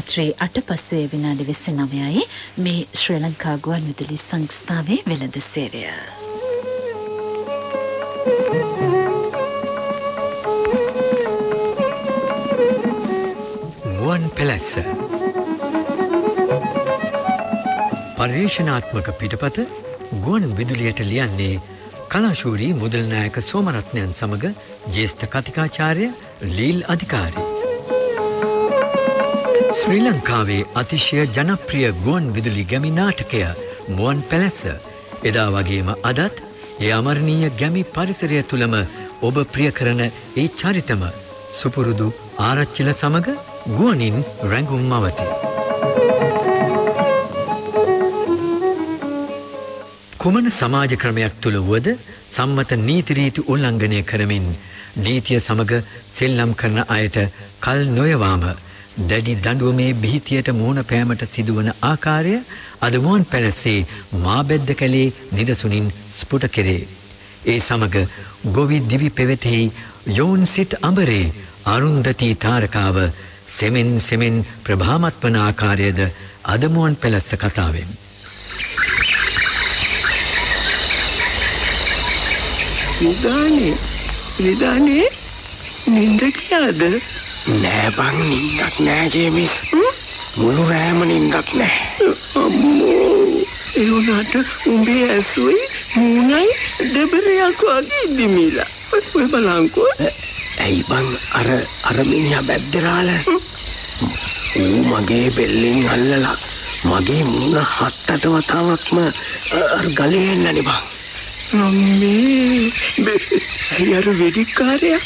රාත්‍රී අට පසුවේ විනාඩි විස්ස නවයයි මේ ශ්‍රී ලංකා ගුවන් විදුලි සංස්ථාවේ වෙළඳ සේවය. මුවන් පැලැස්ස පර්යේෂණාත්මක පිටපත ගුවන් විදුලියට ලියන්නේ කලාශූරී මුදල්නායක සෝමරත්නයන් සමඟ ජේෂ්ඨ කතිකාචාරය ලීල් අධිකාරී. ශ්‍රී ලංකාවේ අතිශය ජනප්‍රිය ගුවන් විදුලි ගැමි නාටකය මුවන් පැලැස්ස එදා වගේම අදත් ඒ අමරණීය ගැමි පරිසරය තුළම ඔබ ප්‍රිය කරන ඒ චරිතම සුපුරුදු ආරච්චිල සමඟ ගුවනින් රැඟුම් මවති. කුමන සමාජ ක්‍රමයක් තුළ වුවද සම්මත නීතිරීති උල්ලංඝනය කරමින් නීතිය සමග සෙල්ලම් කරන අයට කල් නොයවාම දැඩි දඩුවමේ බිහිතියට මුහුණ පෑමට සිදුවන ආකාරය අදමුවන් පැලස්සේ මාබැද්ද කැලේ නිදසුනින් ස්පුට කෙරේ. ඒ සමග ගොවි දිවි පෙවෙතෙහි යෝන් සිත් අඹරේ අරුන්දතිී තාරකාව සෙමෙන් සෙමෙන් ප්‍රභාමත්වන ආකාරයද අදමුවන් පැලස්ස කතාවෙන්. නිදානේ නිදානේ නින්ද කියාද නෑ බං නින්දක් නෑ ජේමිස්. මුළු රෑම නින්දක් නෑ. අම්මෝ ඒ වුණාට උඹේ ඇසුයි මූණයි දෙබරයක් වගේ ඉදිමිලා ඔය බලංකෝ. ඇයි බං අර අර මිනිහා බැද්දරාල? ඌ මගේ බෙල්ලෙන් අල්ලලා මගේ මූණ හත් අට වතාවක්ම ගලේ එන්නනේ බං අම්මේ ඇයි අර වෙඩික්කාරයා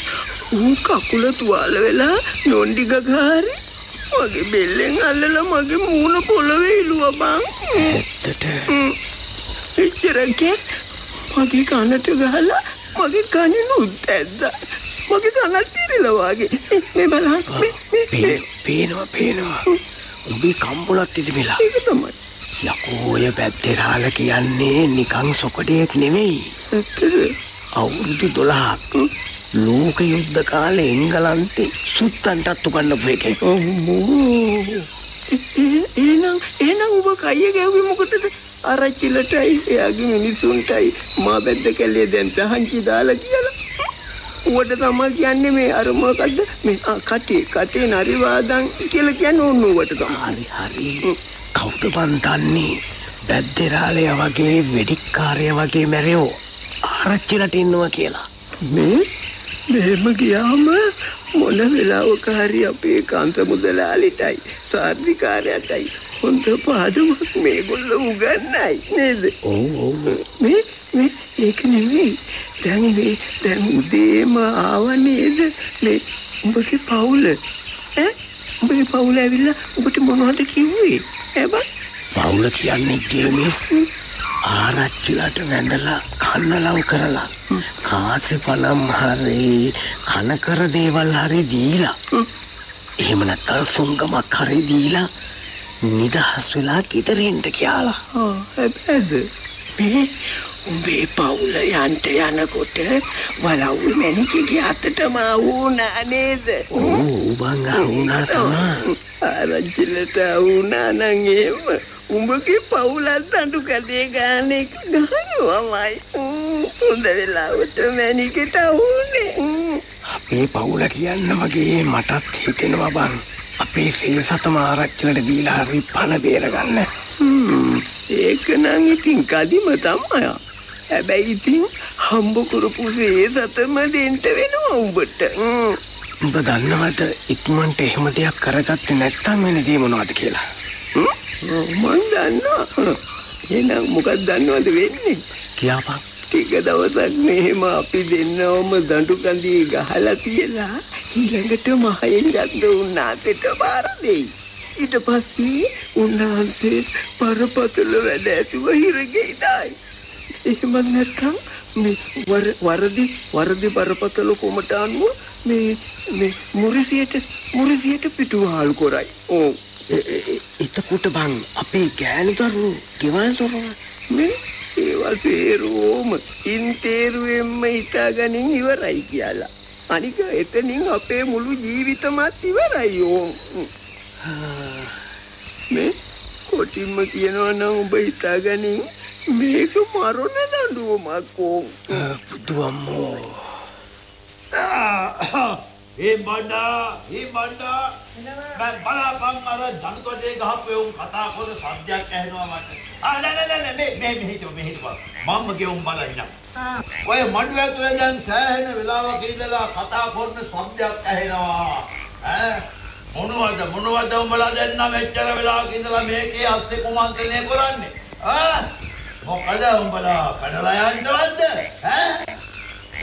ඌ කකුල තුවාල වෙලා නොන්ඩි ගගාරි මගේ බෙල්ලෙන් අල්ලලා මගේ මූණ පොළවේ ඉලුවා බං. ඇත්තට. එච්චරකේ මගේ කනට ගහලා මගේ කනිනුත් ඇද්දා? මගේ කනත් ඉරිලා වගේ. මේ බලන්න. පේනවා පේනවා. උඹේ කම්බුලත් ඉදිමිලා ඒක තමයි. යකෝ ඔය පැත්තෙරාල කියන්නේ නිකං සොකඩයෙක් නෙවෙයි. අවුරුදු 12ක් ලෝක යුද්ධ කාලේ එංගලන්තේ සුත්තන්ටත් උගන්නපු එකෙක්. අම්මෝ. එහෙනම් එහෙනම් ඔබ කයිය ගැව්වේ මොකටද? ආරච්චිලටයි එයාගේ මිනිසුන්ටයි මා බැද්ද කැලේ දැන් තහංචි දාලා කියලා. ඌට තමයි කියන්නේ මේ අර මොකද්ද මේ කටේ කටේ නරිවාදන් කියලා කියන්නේ ඕන ඌට තමයි. හරි හරි. කවුද බන් දන්නේ බැද්දෙරාලය වගේ වෙඩික්කාරය වගේ මැරයෝ ආරච්චිලට ඉන්නවා කියලා. මේ මෙහෙම ගියාම මොන වෙලාවක හරි අපේ කාන්ත මුදලාලිටයි සාර්ධිකාරයටයි හොඳ පාඩමක් මේගොල්ලෝ උගන්නයි නේද? ඔව් ඔව්. මේ මේ ඒක නෙවෙයි. දැන් මේ දැන් උදේම ආව නේද? මේ උඹගේ පවුල ඈ උඹගේ පවුල ඇවිල්ලා උඹට මොනවද කිව්වේ? ඇබ පවුල කියන්නේ ජේමිස් ආරච්චිලට වැඳලා කන්නලව් කරලා කාසි පනම් හරි කනකර දේවල් හරි දීලා එහෙම නැත්නම් සුංගමක් හරි දීලා නිදහස් වෙලා ගෙදරින්ට කියලා. ආ හැබැයිද මේ උඹේ පවුල යන්ට යනකොට වලව්ව මැනිකගේ අතටම වුණා නේද? ඕ බං වුණා තමයි. ආරච්චිලට වුණා නම් එහෙම උඹගේ පවුලත් අඬු කඩේ ගන්න එක ගහනවමයි. හොඳ වෙලාවට මැනිකට වුණේ. අපේ පවුල කියන්න වගේ මටත් හිතෙනවා බං. අපේ ෆේ සතම ආරච්චිලට දීලා හරි පණ බේරගන්න. ඒක නම් ඉතින් කදිම තමයි. හැබැයි ඉතින් හම්බ කරපු සේ සතම දෙන්න වෙනවා උඹට. උඹ දන්නවද ඉක්මනට එහෙම දෙයක් කරගත්තේ නැත්තම් වෙන දේ මොනවද කියලා? මං දන්නවා. එහෙනම් මොකක්ද දන්නවද වෙන්නේ? කියාපන්. ටික දවසක් මෙහෙම අපි දෙන්නවම දඬු කඳේ ගහලා තියලා ඊළඟට මහයෙන් යද්ද උන්නාසෙට බාර දෙයි. ඊට පස්සේ උන්වහන්සේ පරපතල වැඩ ඇතුව හිරගෙයිදායි. එහෙම නැත්නම් මේ වරදි වරදි බරපතල කොමට අනුව මේ මේ මුරිසියට මුරිසියට පිටුවහල් කරයි. ඕ එතකොට බං අපේ ගෑනු දරුවෝ ගෙවල් දොරවල් මේ ඒවා සේරෝම ඉන්තේරුවෙන්ම හිතාගනින් ඉවරයි කියලා. අනික එතනින් අපේ මුළු ජීවිතමත් ඉවරයි ඕ. මේ කොටින්ම කියනවා නම් ඔබ හිතාගනින් මේක මරණ දඬුවමක් කෝ බුදු අම්මෝ ඒ බණ්ඩා ඒ මම බලාපන් අර ජනකදේ ගහපු උන් කතා කරන සද්දයක් ඇහෙනවා මට ආ නෑ නෑ නෑ මේ මේ මේ හිටව මේ හිටව මම්ම ගෙවුම් බලන්න ඔය මඩුව ඇතුලේ දැන් සෑහෙන වෙලාවක ඉඳලා කතා කරන සද්දයක් ඇහෙනවා ඈ මොනවද මොනවද උඹලා දැන් මෙච්චර වෙලාවක ඉඳලා මේකේ අස්සේ කුමන්ත්‍රණය කරන්නේ ආ මොකද උඹලා කඩලා යන්නවද ඈ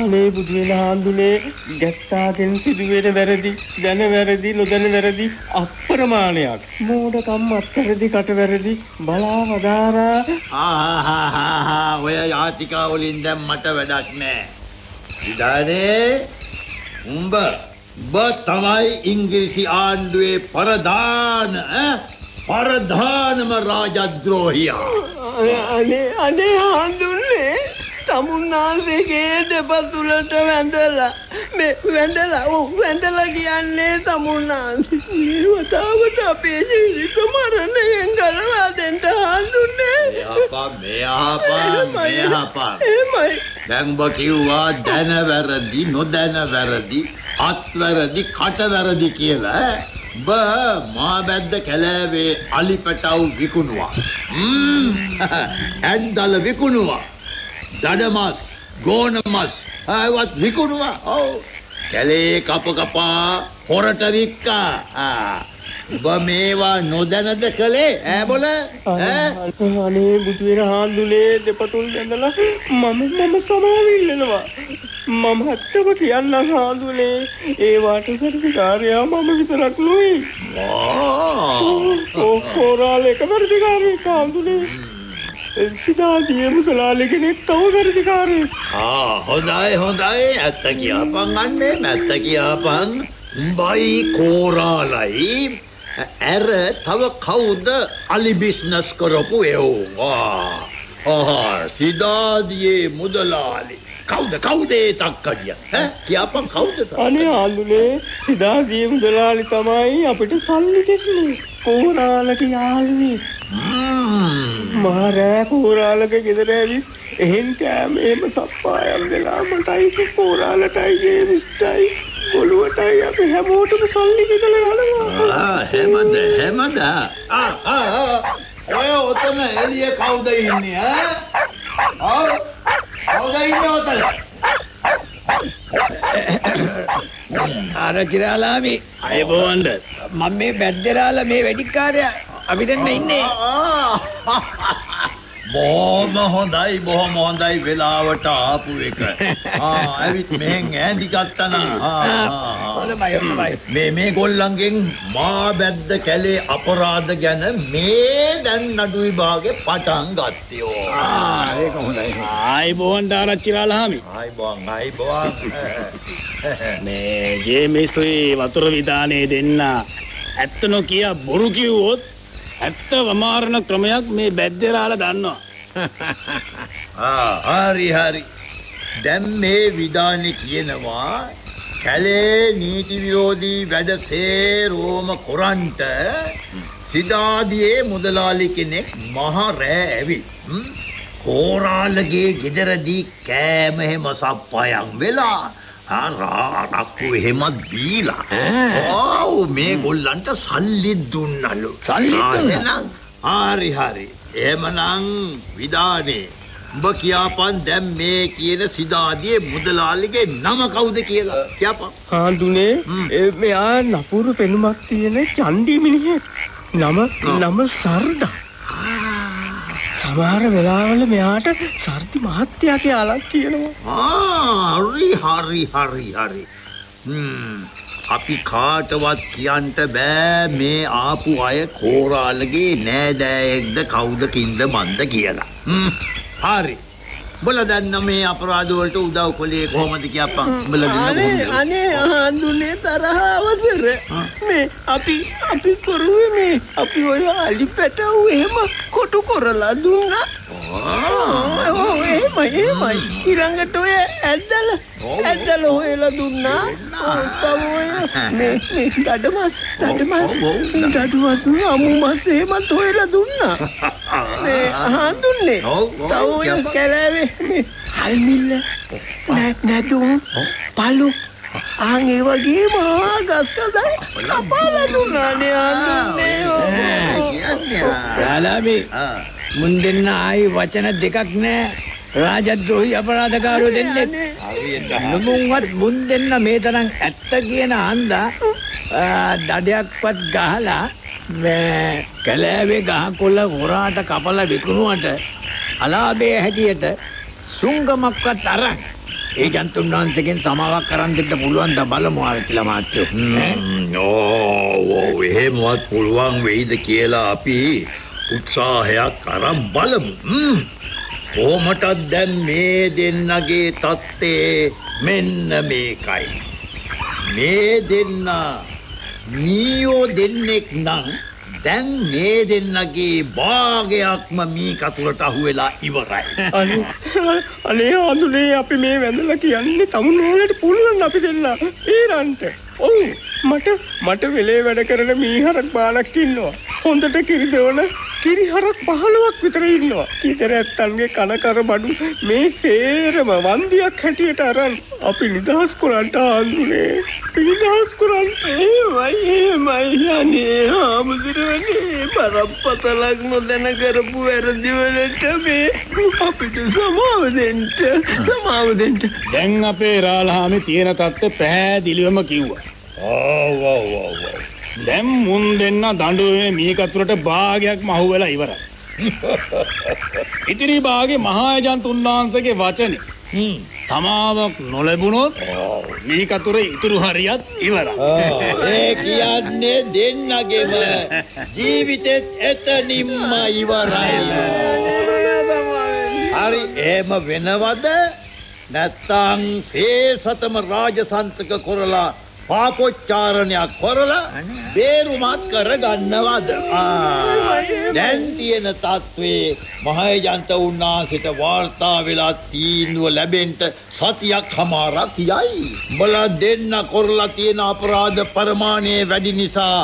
අනේ බුදුවෙන හාන්දුනේ ගැත්තාගෙන් සිදුවෙන වැරදි දැන වැරදි නොදැන වැරදි අප්‍රමාණයක් මෝඩකම් අත්තරදි කට වැරදි බලා වදාරා ආහාහාහා ඔය යාතිකා වලින් දැන් මට වැඩක් නෑ. ඉදානේ උඹ උඹ තමයි ඉංග්‍රීසි ආණ්ඩුවේ ප්‍රධාන ඈ? ප්‍රධානම රාජද්‍රෝහියා. අනේ අනේ හාන්දුන්නේ තමුන්නාන්සේගේ දෙපතුලට වැඳලා මේ වැඳලා ඔව් වැඳලා කියන්නේ තමුන්නාන්සේ මේ වතාවට අපේ ජීවිත මරණයෙන් ගලවා දෙන්න හාන්දුන්නේ මෙහපන් මෙහපන් මෙහපන්. එහෙමයි දැන් ඔබ කිව්වා දැන වැරදි නොදැන වැරදි අත්වැරදි කටවැරදි කියලා ඈ? ඔබ මා බැද්ද කැලෑවේ අලි පැටව් විකුණුවා. ඇන්දල විකුණුවා. දඩමස් ගෝනමස් ආවත් විකුණුවා. ඔව්. කැලේ කප කපා හොරට වික්කා. ආ. ඔබ මේවා නොදැනද කළේ ඈ බොල ඈ අනේ බුදුවෙන හාන්දුනේ දෙපතුල් දැඳලා මම මම සමාවිල්ලනවා මම ඇත්තම කියන්න හාන්දුනේ ඒවාට සර්විකාරයා මම විතරක් නොයි ආ. කෝරාල එක වර්දිකාරය කාන්දුනේ සිතාදිය මුසලාලි කෙනෙක් තව වැරදිකාරයෙක් ආ හොඳයි හොඳයි. ඇත්ත කියාපන් අන්නේ ඇත්ත කියාපන්. උඹයි කෝරාලයි. ඇර තව කවුද අලි බිස්නස් කරපු එවුන් ආ සිදාදියේ මුදලාලි කවුද කවුදේ තක්කඩිය? ඈ කියාපන් කවුද? අනේ ආල්ලුනේ සිදාදිය මුදලාලි තමයි අපිට සල්ලි දෙන්නේ. කෝරාලට යාළුවේ ම්ම්. මහරෑ කෝරාලක ගෙදර ඇවිත් එහෙන් කෑම එහෙම සප්පායම් වෙලා මටයි කෝරාලටයි ගේමිස්ටයි කොළුවටයි අපි හැමෝටම සල්ලි බෙදලා යනවා. ආ හැමද හැමද? ආ ආ ආ. ඔය ඔතන එළිය කවුද ඉන්නේ ඈ? ආ කවුද ඉන්නේ ඔතන? අර කිරාලාමි අයබෝන්ඩ මම මේ බැද්දරාලා මේ වැඩිකාරයා අපි දෙන්න ඉන්නේ බොහොම හොඳයි බොහොම හොඳයි වෙලාවට ආපු එක. ආ ඇවිත් මෙහෙන් ඈඳි ආ, ආ, ආ. හොඳයි මේ මේ ගොල්ලන්ගෙන් මා බැද්ද කැලේ අපරාධ ගැන මේ දැන් නඩු විභාගේ පටන් ගත්තයෝ. ඒක හොඳයි ආයිබෝන්ඩ ආරච්චිරාලහාමි ආයි බොන් ආයි බොන්. මේ ජේමිසුයි වතුර විධානය දෙන්න ඇත්ත නොකිය බොරු කිව්වොත් ඇත්ත වමාරණ ක්‍රමයක් මේ බැද්දෙරාල දන්නවා ආ හරි හරි. දැන් මේ විධානෙ කියනවා කැලේ නීති විරෝධී වැඩ සේරෝම කොරන්ට සිදාදියේ මුදලාලි කෙනෙක් මහ රෑ ඇවිත් ම්? කෝරාලගේ ගෙදරදී කෑම එහෙම සප්පයන් වෙලා ආ, රා- රක්කු එහෙමත් බීලා. ඔව් මේ ගොල්ලන්ට සල්ලි දුන්නලු. සල්ලි ආ, දුන්නා? එහෙනම් හරි හරි. එහෙමනම් විධානේ උඹ කියාපන් දැන් මේ කියන සිදාදියේ මුදලාලිගේ නම කවුද කියලා. කියාපන්. හ්ම්. මෙයා නපුරු පෙනුමක් තියෙන චන්ඩි මිනිහෙක්. නම නම සර්ද සමහර වෙලාවල මෙයාට සර්දි මහත්තයා කියලා කියනවා. ආ හරි හරි හරි හරි. හ්ම් අපි කාටවත් කියන්ට බෑ මේ ආපු අය කෝරාලගේ නෑදෑයෙක්ද කවුද කින්ද මන්ද කියලා. හ්ම් හරි. උඹලා දැන් මේ අපරාධ වලට උදව් කළේ කොහොමද කියපන්. උඹලා දෙන්න කොහොමද? අනේ හාඳුනේ තරහ අවසර මේ අපි අපි කරුවේ මේ අපි ඔය අලි පැටව් එහෙම කොටු කරලා දුන්නා ඔව් එහෙමයි එහෙමයි. ඊළඟට ඔය ඇද්දල ඇද්දල හොයලා දුන්නා. ඔව් තව ඔය මේ මේ ඔව්. මේ දඩමස් අමු මස් එහෙමත් හොයලා දුන්නා. මේ හාඳුන්නේ තව ඔය. කැලෑවේ මේ හල්මිල්ල නෑ නැතුම් පලු ආන් ඒ වගේ මහා ගස් කඳයි කපාලා දුන්නානේ හාඳුන්නේ කියන්නේ. යාලාමේ ආ මුන් දෙන්න ආයි වචන දෙකක් නෑ. රාජද්‍රෝහි අපරාධකාරයෝ දෙන්නෙක්. නුඹුන්වත් මුන් දෙන්න මේ තරම් ඇත්ත කියන හන්දා දඩයක්වත් ගහලා මේ කැලෑවේ ගහකොල්ල හොරාට කපලා විකුණුවට අලාභයේ හැටියට සුංගමක්වත් අරන් ඒ ජන්තුන් වහන්සේගෙන් සමාවක් කරන් දෙන්න පුළුවන් ද බලමු ආරතිලා මාත්‍යෝ ඈ? ඕ එහෙමවත් පුළුවන් වෙයිද කියලා අපි උත්සාහයක් අරන් බලමු. හ්ම්. කොහොමටත් දැන් මේ දෙන්නගේ තත්ත්වේ මෙන්න මේකයි. මේ දෙන්න මීයෝ දෙන්නෙක් නම් දැන් මේ දෙන්නගේ භාගයක්ම මී කතුලට අහුවෙලා ඉවරයි. අනේ අනේ හාඳුනේ අපි මේ වැඳලා කියන්නේ තමුන් වලට පුළුවන් අපි දෙන්න. ඊරන්ට. ඔව් මට මට වෙලේ වැඩ කරන මීහරක් බාලක් ඉන්නවා. හොඳට කිරි දෙවන කිරිහරක් 15ක් විතර ඉන්නවා කීතර ඇත්තන්ගේ කනකර බඩු මේ සේරම වන්දියක් හැටියට අරන් අපි නිදහස් කරන්ට හාඳුනේ අපි නිදහස් කරන්න එහෙමයි එහෙමයි අනේ හාමුදුරුවනේ බරපතලක් නොදැන කරපු වැරදි වලට මේ අපිට සමාව දෙන්න සමාව දෙන්න දැන් අපේ රාලහාමි තියෙන තත්ත්ව පැහැදිලිවම කිව්වා. ඔව් ඔව් ඔව් ඔව්. දැන් මුන් දෙන්න දඬුවමේ මීකතුරට භාගයක් මහු වෙලා ඉවරයි. ඉතිරි භාගේ මහායජන්ත උන්වහන්සේගේ වචනේ. සමාවක් නොලැබුණොත් මීකතුර ඉතුරු හරියත් ඉවරයි. ඒ කියන්නේ දෙන්නගෙම ජීවිතෙත් එතනින්ම ඉවරයි. හරි එහෙම වෙනවද නැත්තං සේසතම රාජසන්තක කොරලා පාපොච්චාරණයක් කොරලා බේරුමත් කරගන්නවද? දැන් තියෙන තත්ත්වේ මහයජන්ත උන්නාසිට වාර්තා වෙලා තීන්දුව ලැබෙන්ට සතියක් හමාරක් යයි. බල දෙන්න කොරලා තියෙන අපරාධ පරමාණය වැඩි නිසා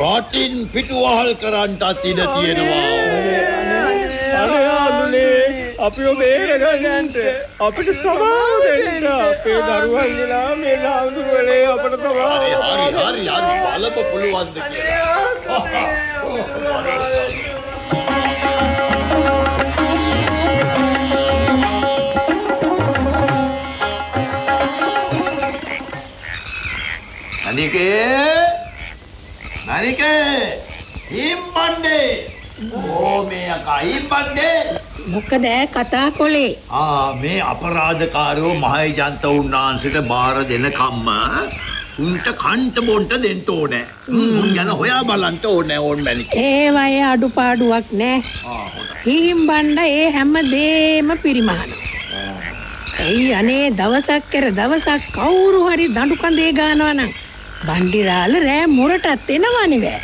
රටින් පිටුවහල් කරන්ටත් ඉඩ තියෙනවා. අනේ හාඳුනේ අපිව බේරගන්නට අපිට සමාව දෙන්න. අපේ දරුවන් වෙලා මේ ලාඳුරේ අපට සමාව හරි හරි හරි බලප පුළුවන්ද කියලා. අනිකේ අනිකේ ඉම්බණ්ඩේ ඕ මේ අකා ඉම්බණ්ඩේ මොකද ඈ කතා කොලේ? ආ මේ අපරාධකාරෝ මහේජන්ත උන්නාන්සට බාර දෙන කම්ම උන්ට කන්ට බොන්ට දෙන්න ඕනෑ. උන් ගැන හොයා බලන්ට ඕනෑ ඕන් මැනික ඒ වයේ අඩුපාඩුවක් නෑ. හීම් බණ්ඩ ඒ හැම දේම පිරිමහන. ඇයි අනේ දවසක් කර දවසක් කවුරු හරි දඩු කඳේ ගානවනම් බණ්ඩිරාල රෑ මුරටත් එනවනිවෑ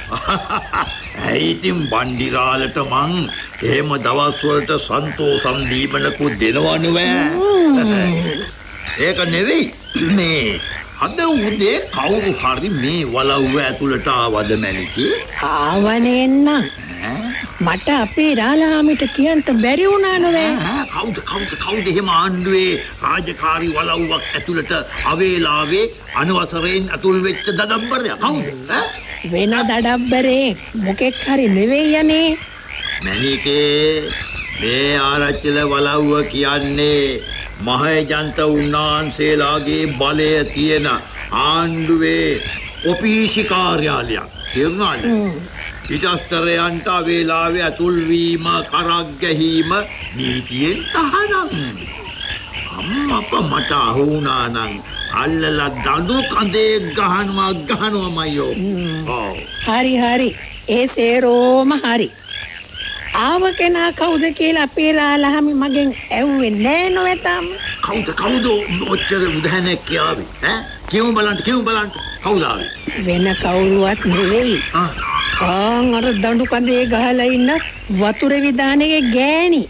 ඇයි ඉතින් බණ්ඩිරාලට මං එහෙම දවස්වලට සන්තෝසම් දීමනකු දෙනවනුවෑ ඒක නෙවෙයි. මේ අද උදේ කවුරු හරි මේ වලව්ව ඇතුළට ආවද මැනිකි ආවනෙන්නම් මට අපේ රාලාමිට කියන්ට බැරි වුණානවෑ කවුද කවුද කවුද එහෙම ආණ්ඩුවේ රාජකාරි වලව්වක් ඇතුළට අවේලාවේ අනවසරයෙන් ඇතුල් වෙච්ච දඩම්බරය කවුද? වෙන දඩබ්බරේ මොකෙක් හරි නෙවෙයි යනේ මැනිකේ මේ ආරච්චිල වලව්ව කියන්නේ මහජන්ත උන්නාන්සේලාගේ බලය තියෙන ආණ්ඩුවේ ඔපීසි කාර්යාලයක්. තේරුණාද? පිටස්තරයන්ට අවේලාවේ ඇතුල්වීම කරක් ගැහීම නීතියෙන් තහනම්. අම්මප මට අහුුණානං අල්ලලා දඳු කඳේ ගහනවා ගහනවමයෝ ඔව්. හරි හරි. ඒ සේරෝම හරි ආව කෙනා කවුද කියලා අපේ රාලහම මගෙන් ඇව්වේ නෑ නොවැතාම. කවුද කවුද ඔච්චර උදහැනක් කියාවේ ඈ කියමු බලන්න කියමු බලන්න කවුද ආවේ වෙන කවුරුවත් නෙවෙයි. ආන් අර දඬු කඳේ ගහලා ඉන්න වතුර විදානයේ ගෑණි.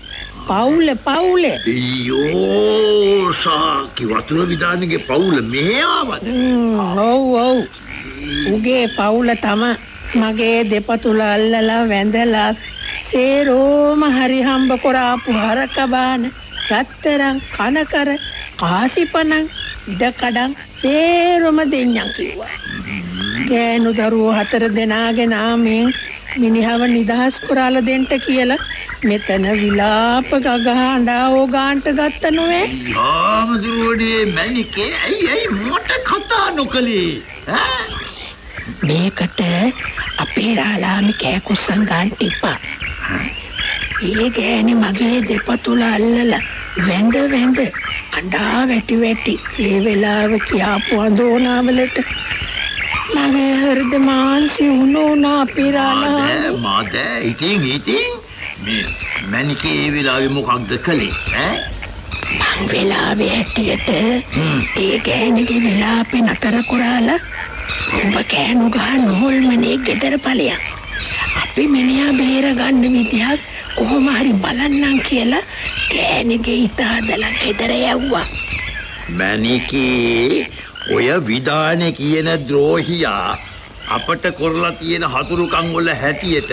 පවුල පවුල. අයියෝ සාකි වතුර විදානගේ පවුල මෙහෙ ආවද ඔව් ඔව්. උගේ පවුල තම මගේ දෙපතුල අල්ලලා වැඳලා සේරෝම හරි හම්බ කරාපු හරක බාන රත්තරන් කනකර කාසිපණන් ඉඩකඩම් සේරම දෙඤ්ඤම් කිව්වා. ගෑනු දරුවෝ හතර දෙනාගෙන ආමෙන් මිනිහව නිදහස් කරාලා දෙන්න කියලා මෙතන විලාප ගගහඬා ඕගාන්ට ගත්ත නොවේ. යාමදුරුවනේ මැනිකේ ඇයි ඇයි මට කතා නොකළේ ඈ මේකට අපේ රාලාමි කෑකුස්සන් ගන්න එපා. ඒ ගෑණි මගේ දෙපතුල අල්ලලා වැඳ වැඳ අඬා වැටි වැටි ඒ වෙලාව කියාපු අඳෝනාවලට මගේ හෘද මාංශي උණුනා අපේ රාලාමි. මාද ඉතින් ඉතින් මේ මැනිකේ ඒ වෙලාවේ මොකක්ද කළේ ඈ මං වෙලාවේ හැටියට ඒ ගෑණිගේ විලාපේ නතර කරාලා උඹ කෑනු ගහන හොල්මනේ ගෙදර ඵලයක්. මිනිහා බේර ගන්න විදිහක් කොහොම හරි බලන්නම් කියලා ගෑණිගේ හිත හදලා ගෙදර යවුවා. මැනිකේ ඔය විධානය කියන ද්‍රෝහියා අපට කොරලා තියෙන හතුරුකම් වල හැටියට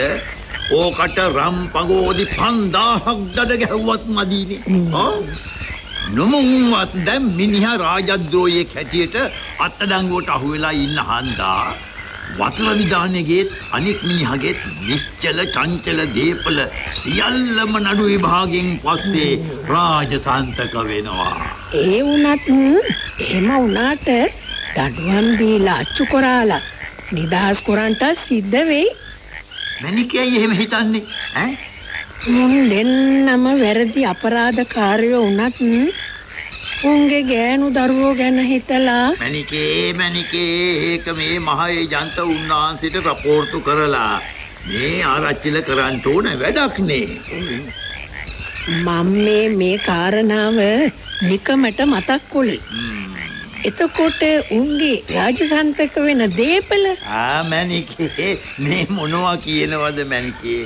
ඕකට රම් පගෝදි 5000ක් දඩ ගැහුවත් මදීනේ. ආ නොමුවත් දැන් මිනිහා රාජද්‍රෝහියෙක් හැටියට අත්අඩංගුවට අහු වෙලා ඉන්න හන්දා වතුර විධානයේත් අනික් මිනිහගෙත් නිශ්චල චංචල දීපල සියල්ලම නඩු විභාගෙන් පස්සේ රාජසන්තක වෙනවා. ඒ වුණත් එහෙම වුණාට දඬුවම් දීලා අච්චු කරාලා නිදහස් කරන්ට සිද්ධ වෙයි. මැනිකයි එහෙම හිතන්නේ ඈ මුන් දෙන්නම වැරදි අපරාධකාරයෝ වුණත් උන්ගේ ගෑනු දරුවෝ ගැන හිතලා මැනිකේ මැනිකේ ඒක මේ මහේ ජන්ත උන්වහන්සේට රපෝර්ටු කරලා මේ ආරච්චිල කරන්න ඕන වැඩක් නේ. මම මේ මේ කාරණාව නිකමට මතක් කොලේ. එතකොට උන්ගේ රාජසන්තක වෙන දීපල ආ මැනිකේ මේ මොනවා කියනවද මැනිකේ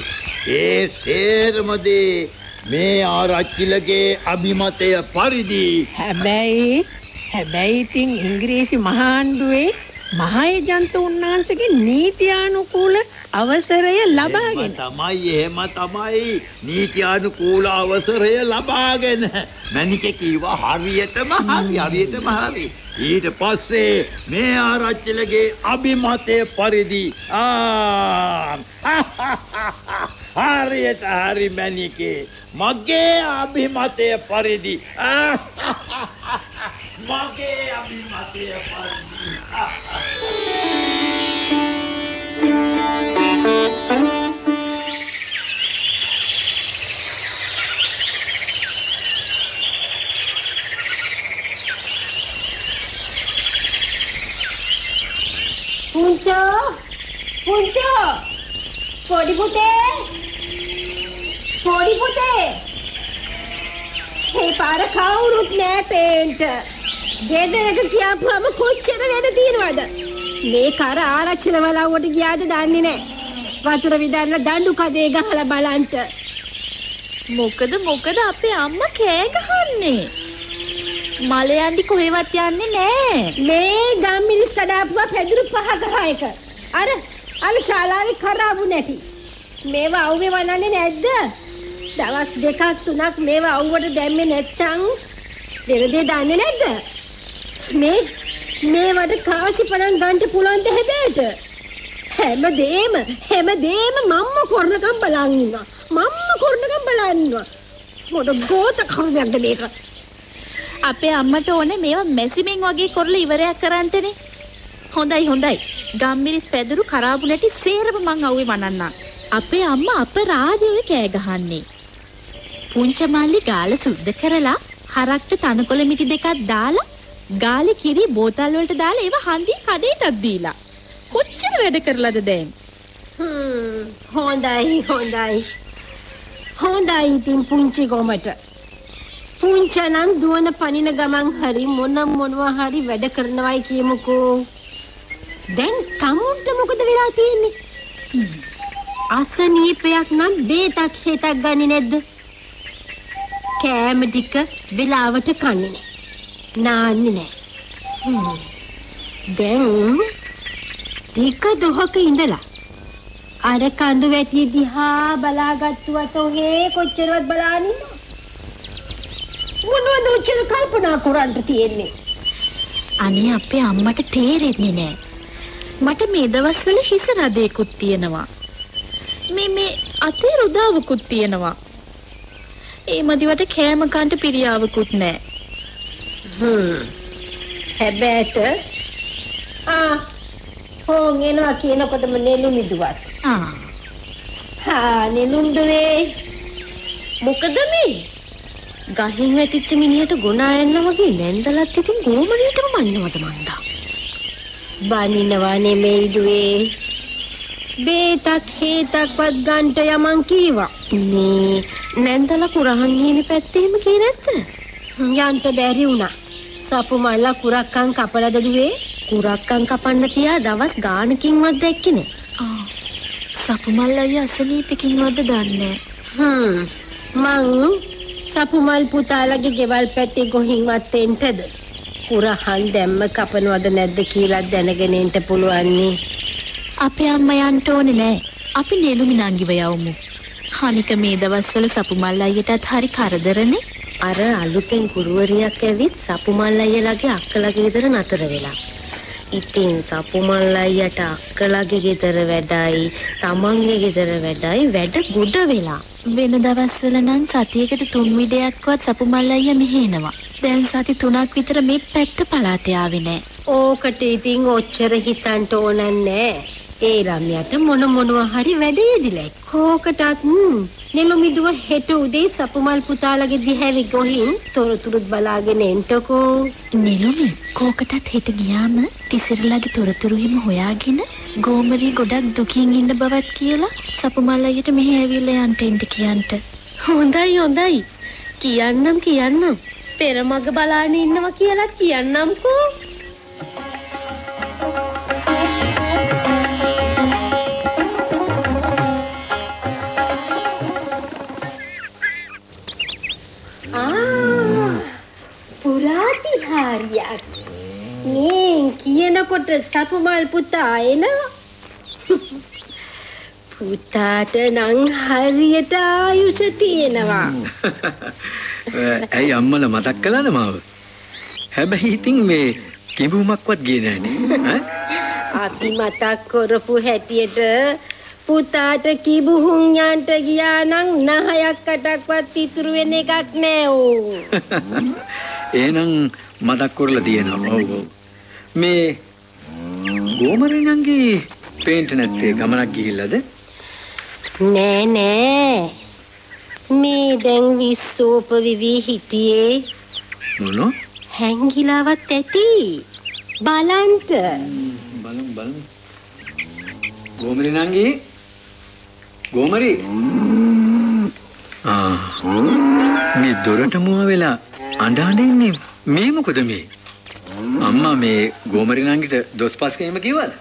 ඒ සේරම දේ මේ ආරච්චිලගේ අභිමතය පරිදි හැබැයි හැබැයි ඉතින් ඉංග්‍රීසි මහාණ්ඩුවේ මහේජන්ත උන්වහන්සේගේ නීතියානුකූල අවසරය ලබාගෙන තමයි එහෙම තමයි. නීතියානුකූල අවසරය ලබාගෙන. මැනික කීවා හරියටම හරි හරියටම හරි. ඊට පස්සේ මේ ආරච්චිලගේ අභිමතය පරිදි. ආ හරියට හරි මැනිකේ මගේ අභිමතය පරිදි ආ මගේ අභිමතය පරිදි පුංචෝ පුංචෝ පොඩි පුතේ පොඩි පුතේ මේ පාර කවුරුත් නෑ පේන්ට. ගෙදරක කියපුවම කොච්චර වැඩ තියෙනවද? මේ කර ආරච්චිල වලව්වට ගියාද දන්නේ නෑ. වතුර විදන්න දඬු කදේ ගහලා බලන්ට. මොකද මොකද අපේ අම්මා කෑ ගහන්නේ? මලයන්ඩි කොහෙවත් යන්නේ නෑ. මේ ගම්මිනිස් කඩාපුවා පැදුරු පහ ගහ එක. අර අර ශාලාවේ කරාබු නැති. මේවා අවුවේ වනන්නේ නැද්ද දවස් දෙකක් තුනක් මේවා අවුවට දැම්මේ නැත්තම් වෙන දේ දන්නේ නැද්ද මේ මේවට කාසි පණන් ගන්න පුළුවන් ද හැබෑට හැමදේම හැමදේම මම්ම කරනකම් බලන් ඉන්නවා මම්ම කරනකම් බලන් ඉන්නවා මොඩ ගෝත කරුණක්ද මේක අපේ අම්මට ඕනේ මේවා මැසිමෙන් වගේ කරලා ඉවරයක් කරන්නටනේ. හොඳයි හොඳයි. ගම්මිරිස් පැදුරු කරාබු නැටි සේරම මං අවුවේ වනන්නම්. අපේ අම්මා අපරාධියේ කෑ ගහන්නේ. පුංචි මල්ලි ගාල සුද්ධ කරලා හරක්ට තනකොළ මිටි දෙකක් දාලා ගාලේ කිරි බෝතල් වලට දාලා ඒව හන්දිය කඩේටත් දීලා. කොච්චර වැඩ කරලාද දැන්? හොඳයි හොඳයි හොඳයි ඉතින් පුංචි ගොමට. පුංචනන් දුවන පනින ගමන් හරි මොන මොනවා හරි වැඩ කරනවයි කියමුකෝ. දැන් තමුන්ට මොකද වෙලා තියෙන්නේ? අසනීපයක් නම් බේතක් හෙතක් ගන්නේ නැද්ද? කෑම ටික වෙලාවට කන්නේ නැහැ. නාන්නේ නැහැ. හ්ම්. දැන් ටික දොහක ඉඳලා අර කඳු වැටිය දිහා බලාගත්තුවට ඔහේ කොච්චරවත් බලාගෙන ඉන්නවද? මොනවද ඔච්චර කල්පනා කරන්න තියෙන්නේ? අනේ අපේ අම්මට තේරෙන්නේ නෑ. මට මේ දවස්වල හිස රදයකුත් තියෙනවා. මේ මේ අතේ රුදාවකුත් තියෙනවා. ඒ මදිවට කෑම කන්ට පිරියාවකුත් නෑ. ආ හොන් එනවා කියනකොටම නෙළුම් ඉදුවත්. හා නෙළුම් දුවේ මොකද මේ? ගහින් වැටිච්ච මිනිහට ගොන අයන්න වගේ නැන්දලත් ඉතින් ගෝමරියටම මන්නවද මන්දා. බනිනවා නෙමෙයි දුවේ. බේතක් හේතක්වත් ගන්ට යමන් කීවා. මේ නැන්දල කුරහන් හිමි පැත්තේම කී නැත්ද? යන්ට බැරි වුණා. සපු මල්ල කුරක්කන් කපලද දුවේ? කුරක්කන් කපන්න තියා දවස් ගානකින්වත් දැක්කේ නෑ. ආ සපුමල් අයියා අසනීපකින්වත්ද දන්නේ හ්ම් මං සපුමල් පුතාලගේ ගෙවල් පැත්තේ ගොහින්වත් එන්ටද කුරහන් දැම්ම කපනවද නැද්ද කියලා දැනගෙන එන්න පුළුවන් නේ අපේ අම්මා යන්න ඕනේ නෑ. අපි නෙළුමි නංගිව යවමු. අනික මේ දවස්වල සපුමල් අයියටත් හරි කරදරනේ. අර අලුතෙන් ගුරුවරියක් ඇවිත් සපුමල් අයියලාගේ අක්කලාගේ ගෙදර නතර වෙලා ඉතින් සපුමල් අයියට අක්කලාගේ ගෙදර වැඩයි තමන්ගේ ගෙදර වැඩයි වැඩ ගොඩ වෙලා වෙන දවස්වල නම් සතියකට තුන් විඩයක්වත් සපුමල් අයියා මෙහෙ එනවා. දැන් සති තුනක් විතර මේ පැත්ත පළාතේ ආවේ නෑ. ඕකට ඉතින් ඔච්චර හිතන්ට ඕනන්නේ ඒ ළමයාට මොන මොනවා හරි වැඩ යෙදිලා කෝකටත් නෙළුමිදුව හෙට උදේ සපුමල් පුතාලගේ දිහැවි ගොහින් තොරතුරුත් බලාගෙන එන්ටකෝ. නෙළුමි කෝකටත් හෙට ගියාම තිසිරලාගේ තොරතුරු හිම හොයාගෙන ගෝමරී ගොඩක් දුකින් ඉන්න බවත් කියලා සපුමල් අයියට මෙහෙ ඇවිල්ලා යන්න එන්න කියන්ට. හොඳයි හොඳයි. කියන්නම් කියන්නම්. පෙරමග බලාගෙන ඉන්නවා කියලා කියන්නම්කෝ පුරාතිහාරියක් මේ කියනකොට සපුමල් පුතා එනවා පුතාට නම් හරියට ආයුෂ තියෙනවා ඇයි අම්මල මතක් කළාද මාව? හැබැයි ඉතින් මේ කිඹුමක්වත් ගියේ නෑනේ. අපි මතක් කරපු හැටියට පුතාට කිබුහුන් යන්ට ගියා නම් නහයක් අටක්වත් ඉතුරු වෙන එකක් නෑ ඕ. එහෙනම් මතක් කරලා තියෙනවා. ඔව්. මේ ගෝමරිනන්ගේ පේන්ට් නැත්තේ ගමනක් ගිහිල්ලාද? නෑ නෑ. මේ දැන් විස්සෝප විවි හිටියේ මොනෝ? හැංගිලාවත් ඇති. බලන්ට. බලමු බලමු. ගෝමරිනන්ගේ ගෝමරි ආ මේ දොරට මුව වෙලා අඬ ඉන්නේ මේ මොකද මේ? අම්මා මේ ගෝමරිනන්ගිට දොස් පස් කීම කිව්වද?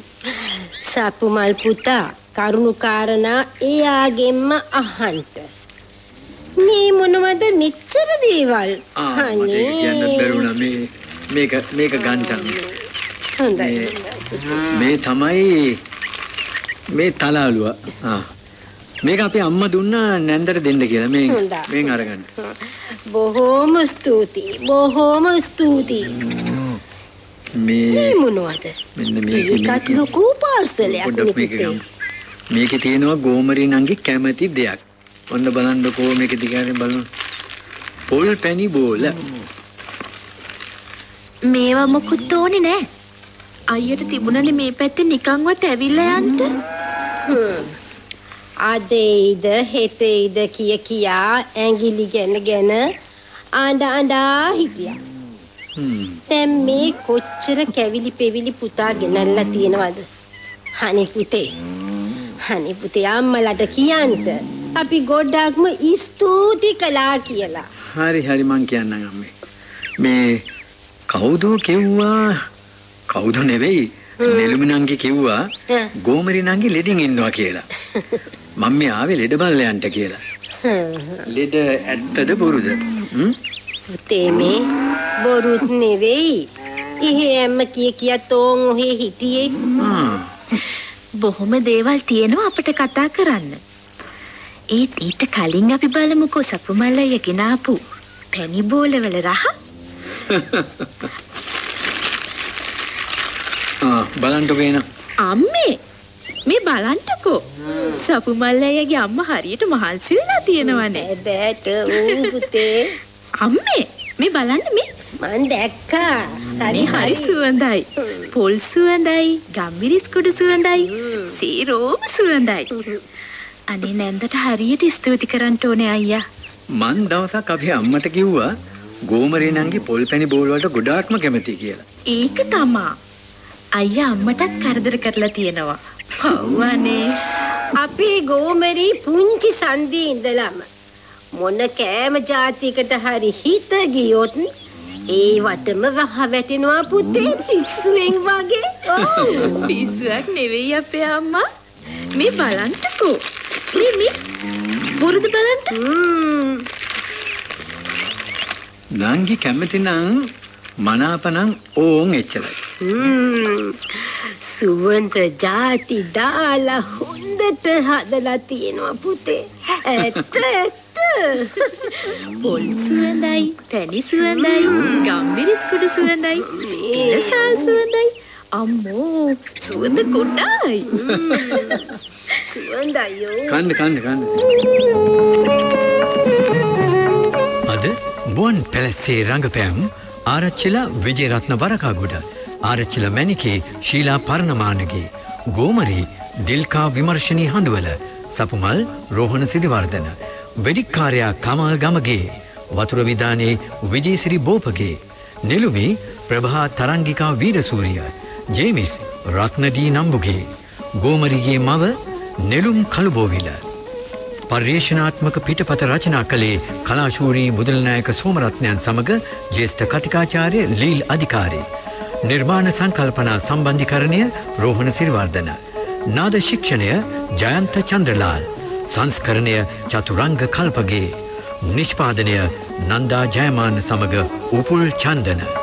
සපුමල් පුතා කරුණු කාරණා එයාගෙන්ම අහන්ට. මේ මොනවද මෙච්චර දේවල්? ඒක කියන්නත් බැරුණා මේ මේක මේක ගන්ටම්. හොඳයි. මේ තමයි මේ තලාලුව. ආ මේක අපේ අම්මා දුන්නා නැන්දට දෙන්න කියලා. මේ. මේන් අරගන්න. බොහෝම ස්තුතියි. බොහෝම ස්තුතියි. මේ මොනවද? මෙන්න මේක මේක ලොකු පාර්සලයක් මේක තියෙනවා ගෝමරිනන්ගේ කැමැති දෙයක්. ඔන්න බලන්නකෝ මේක දිගාරින් බලන්න. පොල් පැණි බෝල. මේවා මොකුත් ඕනේ නෑ. අයියට තිබුණනේ මේ පැත්තේ නිකන්වත් ඇවිල්ලා යන්න. හ්ම්. අදේයිද හෙටේයිද කිය කියා ඇඟිලි ගැන ගැන ආඬ ආඬා හිටියා. දැන් මේ කොච්චර කැවිලි පෙවිලි පුතා ගෙනල්ලා තියෙනවද? හනි පුතේ. හනි පුතේ අම්මලාට කියන්න. අපි ගොඩක්ම ස්තුති කළා කියලා. හරි හරි මං කියන්නම් අම්මේ. මේ කවුද කිව්වා කවුද නෙවෙයි නෙළුමි නංගි කිව්වා ගෝමරි නංගි ලෙඩින් ඉන්නවා කියලා. මම මේ ආවේ ලෙඩ බල්ලයන්ට කියලා. ලෙඩ ඇත්තද බොරුද? හ්ම්? පුතේ මේ බොරුත් නෙවෙයි. ඉහෙම්ම කිය කිය තෝන් ඔහේ හිටියේ. බොහොම දේවල් තියෙනවා අපිට කතා කරන්න. ඒත් ඊට කලින් අපි බලමුකෝ සපුමල්ලය ගෙනාපු පැණි බෝලවල රහ. ආ බලන්නකෝ එන. අම්මේ මේ බලන්ටකෝ. සපුමල්ලයගේ අම්මා හරියට මහන්සි වෙලා තියෙනවනේ. බෑට ඌ පුතේ. අම්මේ මේ බලන්න මේ මන් දැක්කා. මේ හරි සුවඳයි. පොල් සුවඳයි, ගම්මිරිස් කුඩු සුවඳයි, සීරෝම සුවඳයි. අනේ නැන්දට හරියට ස්තුති කරන්න ඕනේ අයියා. මං දවසක් අපේ අම්මට කිව්වා ගෝමරේ නංගි පොල් පැණි බෝල් වලට ගොඩාක්ම කැමතියි කියලා. ඒක තමා. අයියා අම්මටත් කරදර කරලා තියෙනවා. පව් අනේ. අපි ගෝමරි පුංචි සන්දී ඉඳලම මොන කෑම ජාතිකට හරි හිත ගියොත් ඒ වටම වහ වැටෙනවා පුතේ පිස්සුවෙන් වගේ. පිස්සුවක් නෙවෙයි අපේ අම්මා. මේ බලන්ටකෝ. මේ මේ බොරුද බලන්න. නංගි කැමති නම් මනාපනම් ඕන් එච්චරයි. සුවඳ ජාති දාලා හොඳට හදලා තියෙනවා පුතේ. ඇත්ත ඇත්ත. පොල් සුවඳයි, පැණි සුවඳයි, ගම්මිරිස් කුඩු සුවඳයි, එලසල් සුවඳයි. අම්මෝ සුවඳ ගොඩයි. සුවඳයෝ. කන්න කන්න කන්න. අද බුවන් පැලස්සේ රංගපෑම් ආරච්චිලා විජේරත්න වරකාගොඩ ආරච්චිල මැනිකේ ශීලා පරණමානගේ ගෝමරී දිල්කා විමර්ශනී හඬුවල සපුමල් රෝහණ සිරිවර්ධන වෙඩික්කාරයා කමල් ගමගේ වතුර විධානයේ විජේසිරි බෝපගේ නෙළුමි ප්‍රභා තරංගිකා වීරසූරිය ජේමිස් රත්නඩී නම්බුගේ ගෝමරිගේ මව නෙළුම් කළුබෝවිල පර්යේෂණාත්මක පිටපත රචනා කළේ කලාශූරී මුදල්නායක සෝමරත්නයන් සමඟ ජේෂ්ඨ කතිකාචාර්ය ලීල් අධිකාරී. නිර්මාණ සංකල්පනා සම්බන්ධිකරණය රෝහණ සිරිවර්ධන. නාද ශික්ෂණය ජයන්ත චන්ද්‍රලාල්. සංස්කරණය චතුරංග කල්පගේ. නිෂ්පාදනය නන්දා ජයමාන සමඟ උපුල් චන්දන.